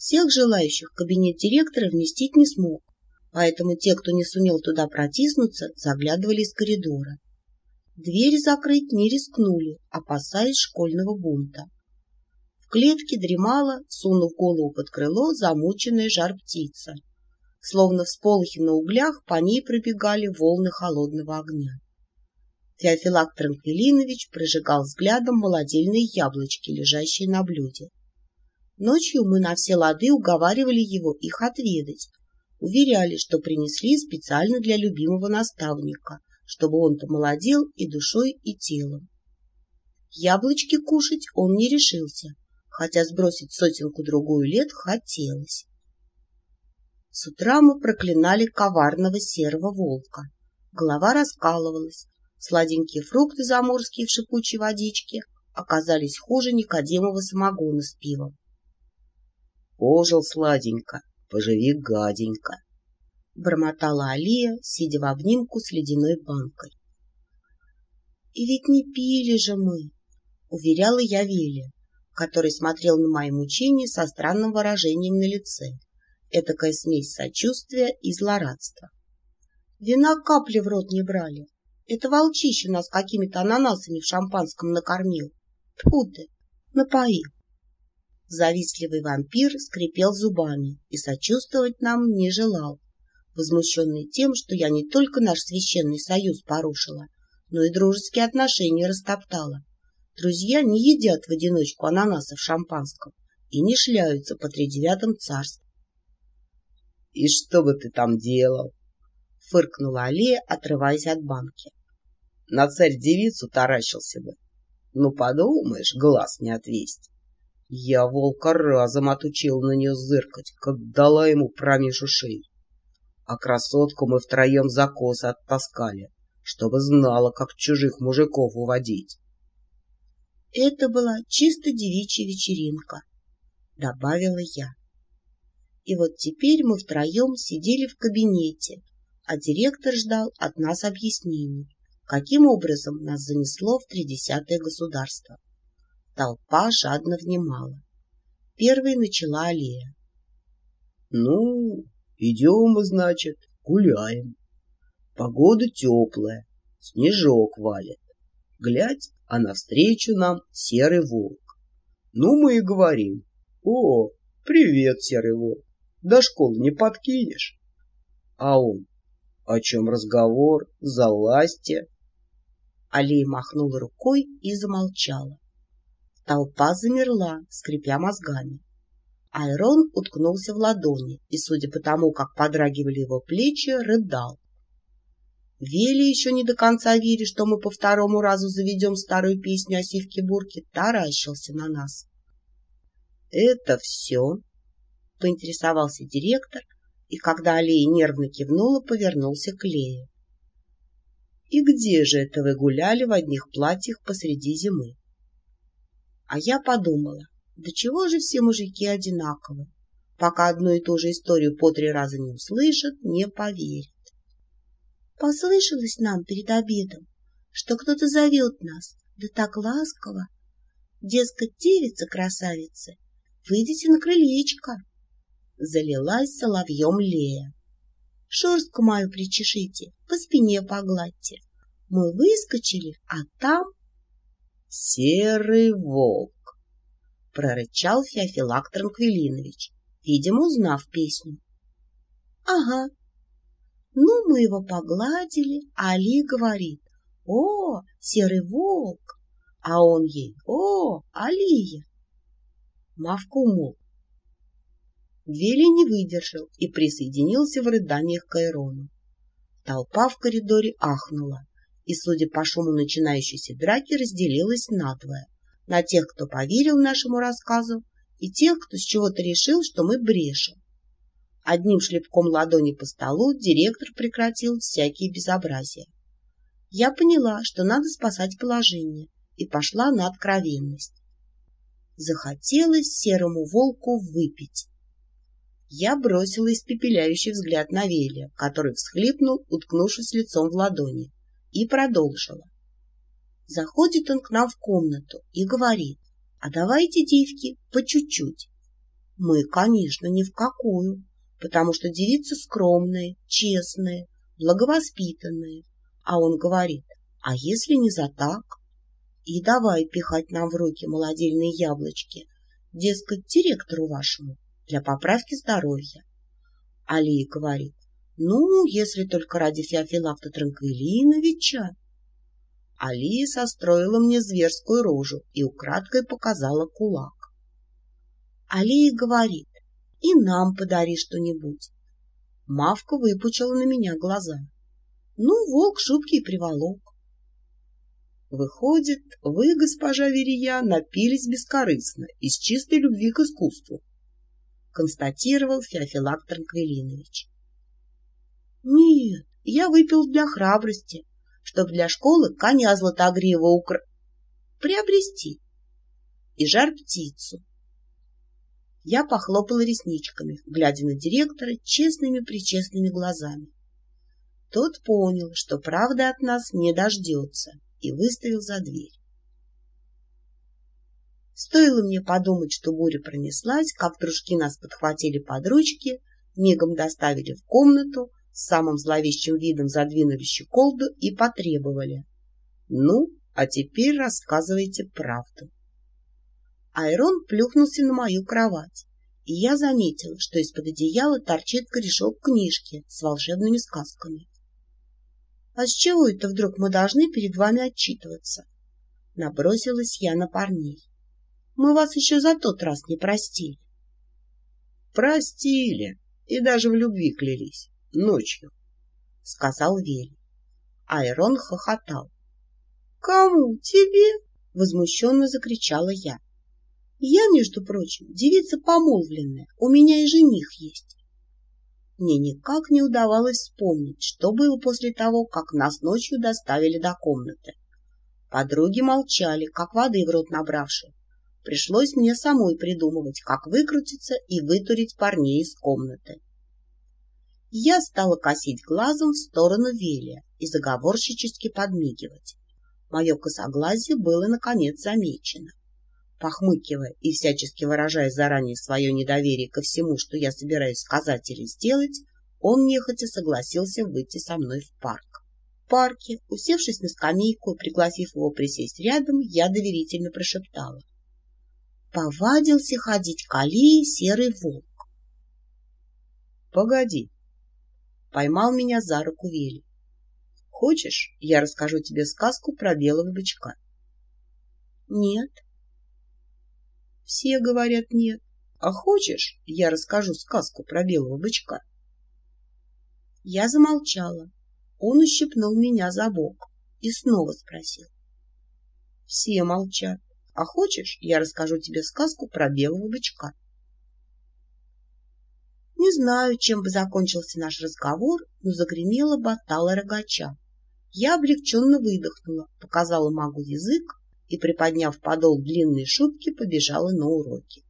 Всех желающих кабинет директора вместить не смог, поэтому те, кто не сумел туда протиснуться, заглядывали из коридора. Дверь закрыть не рискнули, опасаясь школьного бунта. В клетке дремала, сунув голову под крыло, замученная жар-птица. Словно всполохи на углях, по ней пробегали волны холодного огня. Феофилак Транквилинович прожигал взглядом молодильные яблочки, лежащие на блюде. Ночью мы на все лады уговаривали его их отведать, уверяли, что принесли специально для любимого наставника, чтобы он помолодел и душой, и телом. Яблочки кушать он не решился, хотя сбросить сотенку-другую лет хотелось. С утра мы проклинали коварного серого волка. Голова раскалывалась, сладенькие фрукты заморские в шипучей водичке оказались хуже Никодимова самогона с пивом. Пожил сладенько, поживи гаденько, — бормотала Алия, сидя в обнимку с ледяной банкой. — И ведь не пили же мы, — уверяла я Веле, который смотрел на мои мучения со странным выражением на лице, этакая смесь сочувствия и злорадства. Вина капли в рот не брали. Это волчище нас какими-то ананасами в шампанском накормил. Тьфу ты, напоил. Завистливый вампир скрипел зубами и сочувствовать нам не желал, возмущенный тем, что я не только наш священный союз порушила, но и дружеские отношения растоптала. Друзья не едят в одиночку ананасы в шампанском и не шляются по тридевятым царствам. — И что бы ты там делал? — фыркнула Алия, отрываясь от банки. — На царь-девицу таращился бы. Ну, подумаешь, глаз не отвесть. Я волка разом отучил на нее зыркать, как дала ему промеж ушей. А красотку мы втроем за косы оттаскали, чтобы знала, как чужих мужиков уводить. Это была чисто девичья вечеринка, добавила я. И вот теперь мы втроем сидели в кабинете, а директор ждал от нас объяснений, каким образом нас занесло в тридесятое государство. Толпа жадно внимала. Первой начала Алия. — Ну, идем мы, значит, гуляем. Погода теплая, снежок валит. Глядь, а навстречу нам серый волк. Ну, мы и говорим. О, привет, серый волк. До школы не подкинешь? А он, о чем разговор? Залазьте. Алия махнула рукой и замолчала. Толпа замерла, скрипя мозгами. Айрон уткнулся в ладони и, судя по тому, как подрагивали его плечи, рыдал. Вели, еще не до конца веря, что мы по второму разу заведем старую песню о сивке-бурке, таращился на нас. — Это все? — поинтересовался директор, и когда Алия нервно кивнула, повернулся к Лее. — И где же это вы гуляли в одних платьях посреди зимы? А я подумала, да чего же все мужики одинаковы? Пока одну и ту же историю по три раза не услышат, не поверят. Послышалось нам перед обедом, что кто-то зовет нас, да так ласково. Дескать, девица-красавица, выйдите на крылечко. Залилась соловьем Лея. Шерстку мою причешите, по спине погладьте. Мы выскочили, а там «Серый волк!» — прорычал Феофилак Транквилинович, видимо, узнав песню. «Ага. Ну, мы его погладили, а Али говорит, «О, серый волк!» А он ей, «О, Алия!» Мавка умолк. Вели не выдержал и присоединился в рыданиях к Айрону. Толпа в коридоре ахнула и, судя по шуму начинающейся драки, разделилась надвое. На тех, кто поверил нашему рассказу, и тех, кто с чего-то решил, что мы брешем. Одним шлепком ладони по столу директор прекратил всякие безобразия. Я поняла, что надо спасать положение, и пошла на откровенность. Захотелось серому волку выпить. Я бросила испепеляющий взгляд на Велия, который всхлипнул, уткнувшись лицом в ладони и продолжила. Заходит он к нам в комнату и говорит, а давайте, девки, по чуть-чуть. Мы, конечно, ни в какую, потому что девицы скромные, честные, благовоспитанные. А он говорит, а если не за так? И давай пихать нам в руки молодильные яблочки, дескать, директору вашему, для поправки здоровья. Алия говорит, ну, если только ради Феофилакта Транквилиновича. Алия состроила мне зверскую рожу и украдкой показала кулак. Алия говорит, и нам подари что-нибудь. Мавка выпучила на меня глаза. Ну, волк шубки и приволок. Выходит, вы, госпожа Верия, напились бескорыстно, из чистой любви к искусству, констатировал Феофилак Транквилинович. Нет, я выпил для храбрости, чтобы для школы коня златогрива укра... приобрести и жар-птицу. Я похлопала ресничками, глядя на директора честными-причестными глазами. Тот понял, что правда от нас не дождется, и выставил за дверь. Стоило мне подумать, что буря пронеслась, как дружки нас подхватили под ручки, мигом доставили в комнату, с самым зловещим видом задвинули щеколду и потребовали. «Ну, а теперь рассказывайте правду». Айрон плюхнулся на мою кровать, и я заметила, что из-под одеяла торчит корешок книжки с волшебными сказками. «А с чего это вдруг мы должны перед вами отчитываться?» Набросилась я на парней. «Мы вас еще за тот раз не простили». «Простили, и даже в любви клялись ночью, — сказал Вели. Айрон хохотал. — Кому? Тебе? — возмущенно закричала я. — Я, между прочим, девица помолвленная, у меня и жених есть. Мне никак не удавалось вспомнить, что было после того, как нас ночью доставили до комнаты. Подруги молчали, как воды в рот набравшие. Пришлось мне самой придумывать, как выкрутиться и вытурить парней из комнаты. Я стала косить глазом в сторону Велия и заговорщически подмигивать. Мое косоглазие было, наконец, замечено. Похмыкивая и всячески выражая заранее свое недоверие ко всему, что я собираюсь сказать или сделать, он нехотя согласился выйти со мной в парк. В парке, усевшись на скамейку и пригласив его присесть рядом, я доверительно прошептала. Повадился ходить к Алии серый волк. — Погоди, Поймал меня за руку Вели. Хочешь, я расскажу тебе сказку про белого бычка? Нет. Все говорят нет. А хочешь, я расскажу сказку про белого бычка? Я замолчала. Он ущипнул меня за бок и снова спросил. Все молчат. А хочешь, я расскажу тебе сказку про белого бычка? Не знаю, чем бы закончился наш разговор, но загремела батала рогача. Я облегченно выдохнула, показала магу язык и, приподняв подол длинной шубки, побежала на уроки.